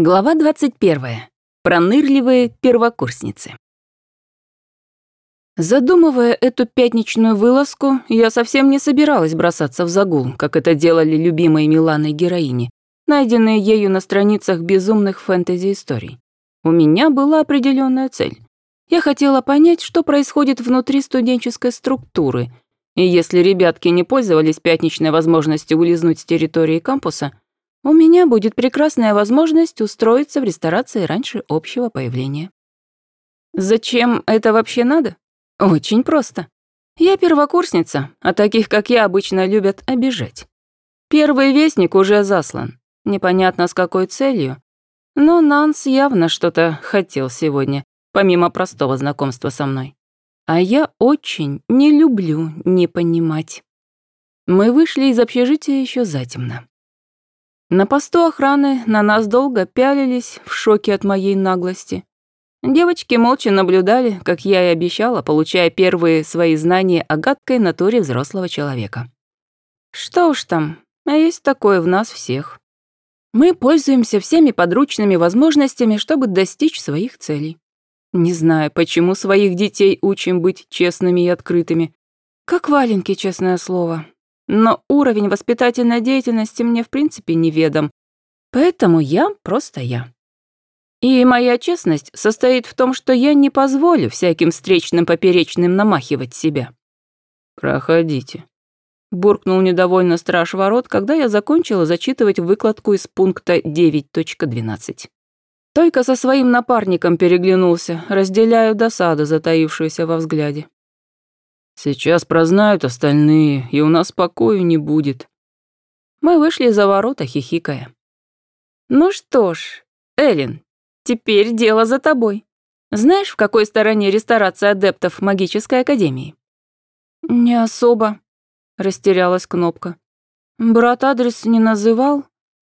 Глава 21. Пронырливые первокурсницы. Задумывая эту пятничную вылазку, я совсем не собиралась бросаться в загул, как это делали любимые Миланой героини, найденные ею на страницах безумных фэнтези-историй. У меня была определенная цель. Я хотела понять, что происходит внутри студенческой структуры, и если ребятки не пользовались пятничной возможностью улизнуть с территории кампуса – у меня будет прекрасная возможность устроиться в ресторации раньше общего появления. Зачем это вообще надо? Очень просто. Я первокурсница, а таких, как я, обычно любят обижать. Первый вестник уже заслан. Непонятно с какой целью. Но Нанс явно что-то хотел сегодня, помимо простого знакомства со мной. А я очень не люблю не понимать. Мы вышли из общежития еще затемно. На посту охраны на нас долго пялились в шоке от моей наглости. Девочки молча наблюдали, как я и обещала, получая первые свои знания о гадкой натуре взрослого человека. Что уж там, а есть такое в нас всех. Мы пользуемся всеми подручными возможностями, чтобы достичь своих целей. Не знаю, почему своих детей учим быть честными и открытыми. Как валенки, честное слово но уровень воспитательной деятельности мне в принципе неведом, поэтому я просто я. И моя честность состоит в том, что я не позволю всяким встречным поперечным намахивать себя. «Проходите», — буркнул недовольно страж ворот, когда я закончила зачитывать выкладку из пункта 9.12. Только со своим напарником переглянулся, разделяю досаду, затаившуюся во взгляде. Сейчас прознают остальные, и у нас покою не будет. Мы вышли за ворота, хихикая. Ну что ж, Эллен, теперь дело за тобой. Знаешь, в какой стороне ресторация адептов магической академии? Не особо, растерялась Кнопка. Брат адрес не называл,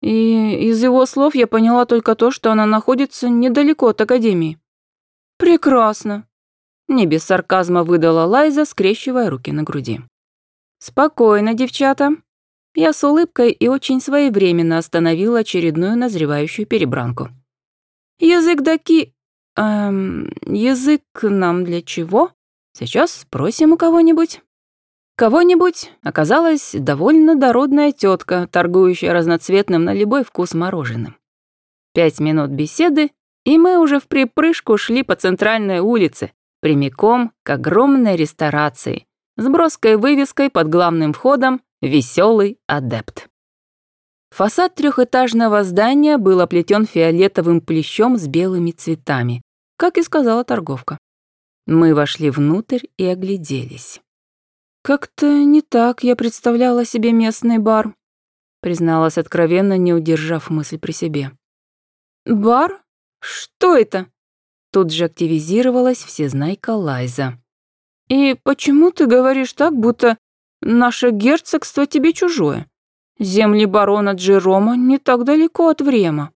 и из его слов я поняла только то, что она находится недалеко от академии. Прекрасно. Не без сарказма выдала Лайза, скрещивая руки на груди. «Спокойно, девчата». Я с улыбкой и очень своевременно остановила очередную назревающую перебранку. «Язык даки... Эм, язык нам для чего? Сейчас спросим у кого-нибудь». Кого-нибудь оказалась довольно дородная тетка, торгующая разноцветным на любой вкус мороженым. Пять минут беседы, и мы уже в припрыжку шли по центральной улице, прямиком к огромной ресторации с броской вывеской под главным входом «Веселый адепт». Фасад трехэтажного здания был оплетен фиолетовым плещом с белыми цветами, как и сказала торговка. Мы вошли внутрь и огляделись. «Как-то не так я представляла себе местный бар», призналась откровенно, не удержав мысль при себе. «Бар? Что это?» Тут же активизировалась всезнайка Лайза. «И почему ты говоришь так, будто наше герцогство тебе чужое? Земли барона Джерома не так далеко от Врема».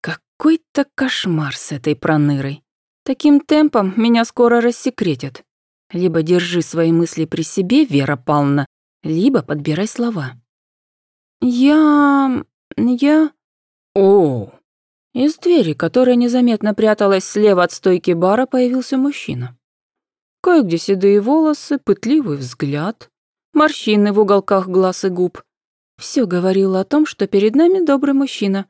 Какой-то кошмар с этой пронырой. Таким темпом меня скоро рассекретят. Либо держи свои мысли при себе, Вера Павловна, либо подбирай слова. «Я... я...» «О, из двери, которая незаметно пряталась слева от стойки бара, появился мужчина. Кое-где седые волосы, пытливый взгляд, морщины в уголках глаз и губ. Все говорило о том, что перед нами добрый мужчина,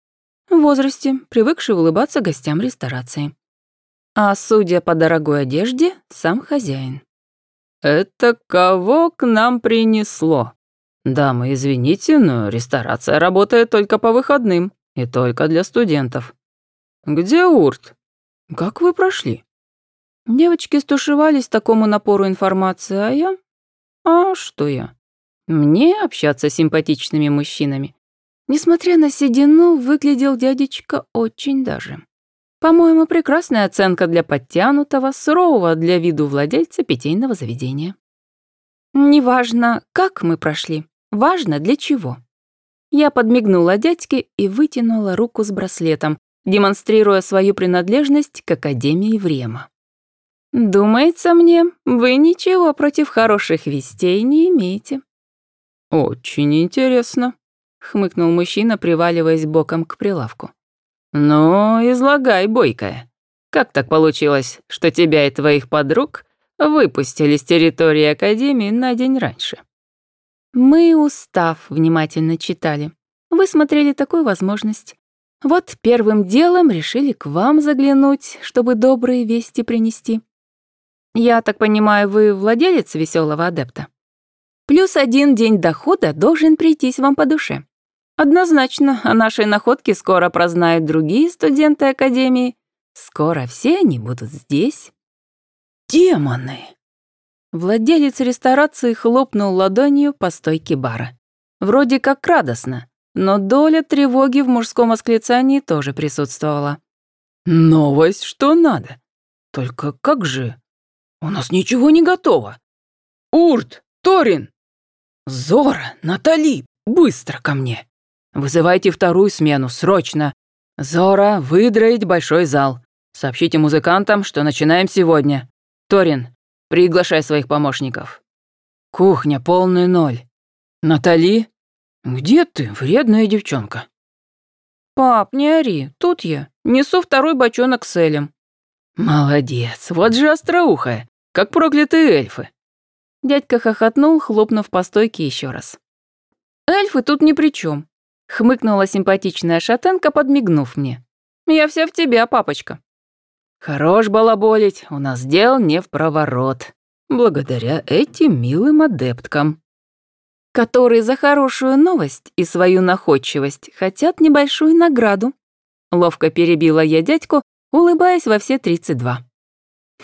в возрасте, привыкший улыбаться гостям ресторации. А судя по дорогой одежде, сам хозяин. «Это кого к нам принесло?» «Дамы, извините, но ресторация работает только по выходным и только для студентов. «Где Урт? Как вы прошли?» Девочки стушевались такому напору информации, а я... А что я? Мне общаться с симпатичными мужчинами. Несмотря на седину, выглядел дядечка очень даже. По-моему, прекрасная оценка для подтянутого, сурового для виду владельца питейного заведения. Неважно, как мы прошли, важно для чего. Я подмигнула дядьке и вытянула руку с браслетом, демонстрируя свою принадлежность к Академии Врема. «Думается мне, вы ничего против хороших вестей не имеете». «Очень интересно», — хмыкнул мужчина, приваливаясь боком к прилавку. Ну, излагай, бойкая. Как так получилось, что тебя и твоих подруг выпустили с территории Академии на день раньше?» Мы устав внимательно читали. Вы смотрели такую возможность. Вот первым делом решили к вам заглянуть, чтобы добрые вести принести. Я так понимаю, вы владелец веселого адепта? Плюс один день дохода должен прийтись вам по душе. Однозначно, о нашей находке скоро прознают другие студенты Академии. Скоро все они будут здесь. Демоны! Владелец ресторации хлопнул ладонью по стойке бара. Вроде как радостно, но доля тревоги в мужском восклицании тоже присутствовала. «Новость, что надо. Только как же? У нас ничего не готово. Урт, Торин, Зора, Натали, быстро ко мне. Вызывайте вторую смену, срочно. Зора, выдроить большой зал. Сообщите музыкантам, что начинаем сегодня. Торин, Приглашай своих помощников. Кухня полный ноль. Натали? Где ты, вредная девчонка? Пап, не ори, тут я. Несу второй бочонок с Элем. Молодец, вот же остроухая, как проклятые эльфы. Дядька хохотнул, хлопнув по стойке еще раз. Эльфы тут ни при чем, хмыкнула симпатичная шатенка, подмигнув мне. Я вся в тебя, папочка. Хорош балаболить, у нас дел не в проворот. Благодаря этим милым адепткам. Которые за хорошую новость и свою находчивость хотят небольшую награду. Ловко перебила я дядьку, улыбаясь во все тридцать два.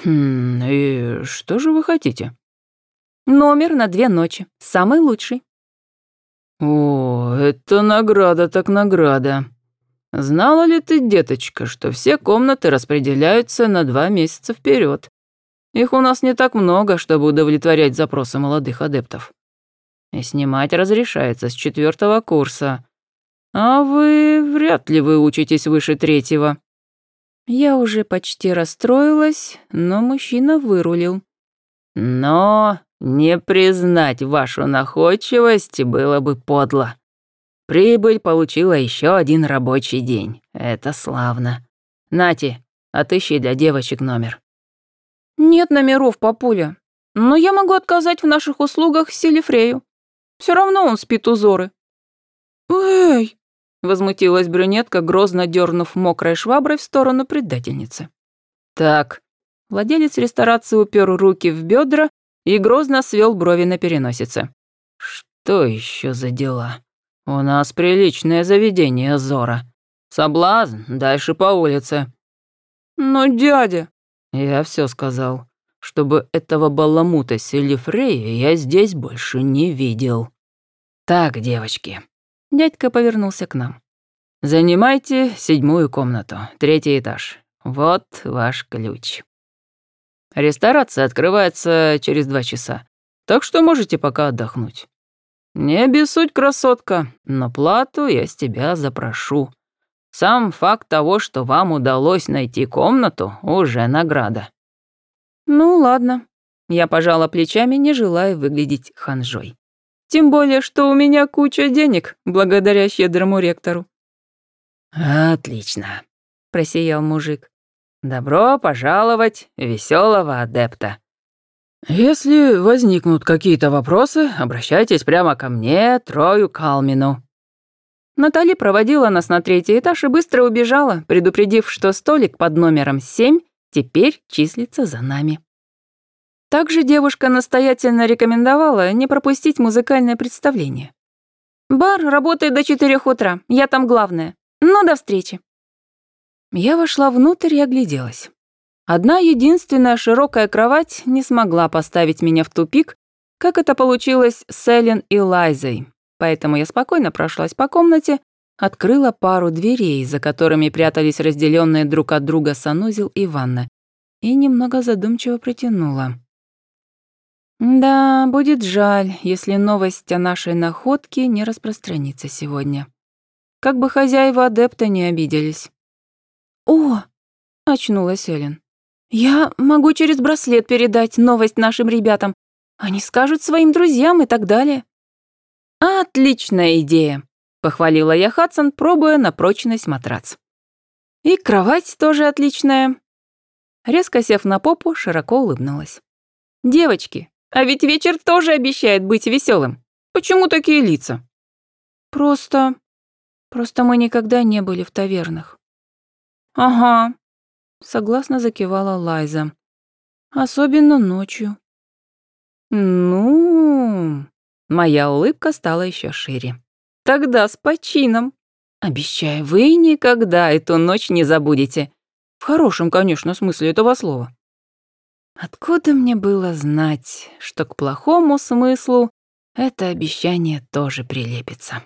«Хм, и что же вы хотите?» «Номер на две ночи, самый лучший». «О, это награда так награда», Знала ли ты, деточка, что все комнаты распределяются на два месяца вперед? Их у нас не так много, чтобы удовлетворять запросы молодых адептов. И снимать разрешается с четвертого курса. А вы вряд ли вы учитесь выше третьего. Я уже почти расстроилась, но мужчина вырулил. Но не признать вашу находчивость было бы подло. Прибыль получила еще один рабочий день. Это славно. Нати, отыщи для девочек номер. Нет номеров, папуля. Но я могу отказать в наших услугах Селифрею. Все равно он спит у Зоры. Эй! Возмутилась брюнетка, грозно дернув мокрой шваброй в сторону предательницы. Так. Владелец ресторации упер руки в бедра и грозно свел брови на переносице. Что еще за дела? «У нас приличное заведение, Зора. Соблазн дальше по улице». «Но дядя...» «Я все сказал. Чтобы этого баламута Селифрея я здесь больше не видел». «Так, девочки». Дядька повернулся к нам. «Занимайте седьмую комнату, третий этаж. Вот ваш ключ. Ресторация открывается через два часа, так что можете пока отдохнуть. «Не обессудь, красотка, но плату я с тебя запрошу. Сам факт того, что вам удалось найти комнату, уже награда». «Ну, ладно». Я пожала плечами, не желая выглядеть ханжой. «Тем более, что у меня куча денег, благодаря щедрому ректору». «Отлично», — просиял мужик. «Добро пожаловать, веселого адепта. «Если возникнут какие-то вопросы, обращайтесь прямо ко мне, Трою Калмину». Натали проводила нас на третий этаж и быстро убежала, предупредив, что столик под номером 7 теперь числится за нами. Также девушка настоятельно рекомендовала не пропустить музыкальное представление. «Бар работает до четырех утра, я там главная. Ну, до встречи». Я вошла внутрь и огляделась. Одна единственная широкая кровать не смогла поставить меня в тупик, как это получилось с Эллен и Лайзой. Поэтому я спокойно прошлась по комнате, открыла пару дверей, за которыми прятались разделенные друг от друга санузел и ванна, и немного задумчиво протянула. Да, будет жаль, если новость о нашей находке не распространится сегодня. Как бы хозяева адепта не обиделись. «О!» — очнулась Эллен. «Я могу через браслет передать новость нашим ребятам. Они скажут своим друзьям и так далее». «Отличная идея», — похвалила я Хадсон, пробуя на прочность матрац. И кровать тоже отличная. Резко сев на попу, широко улыбнулась. «Девочки, а ведь вечер тоже обещает быть веселым. Почему такие лица?» «Просто... просто мы никогда не были в тавернах». «Ага», — согласно закивала Лайза. «Особенно ночью». «Ну...» Моя улыбка стала еще шире. «Тогда с почином. Обещаю, вы никогда эту ночь не забудете. В хорошем, конечно, смысле этого слова». Откуда мне было знать, что к плохому смыслу это обещание тоже прилепится?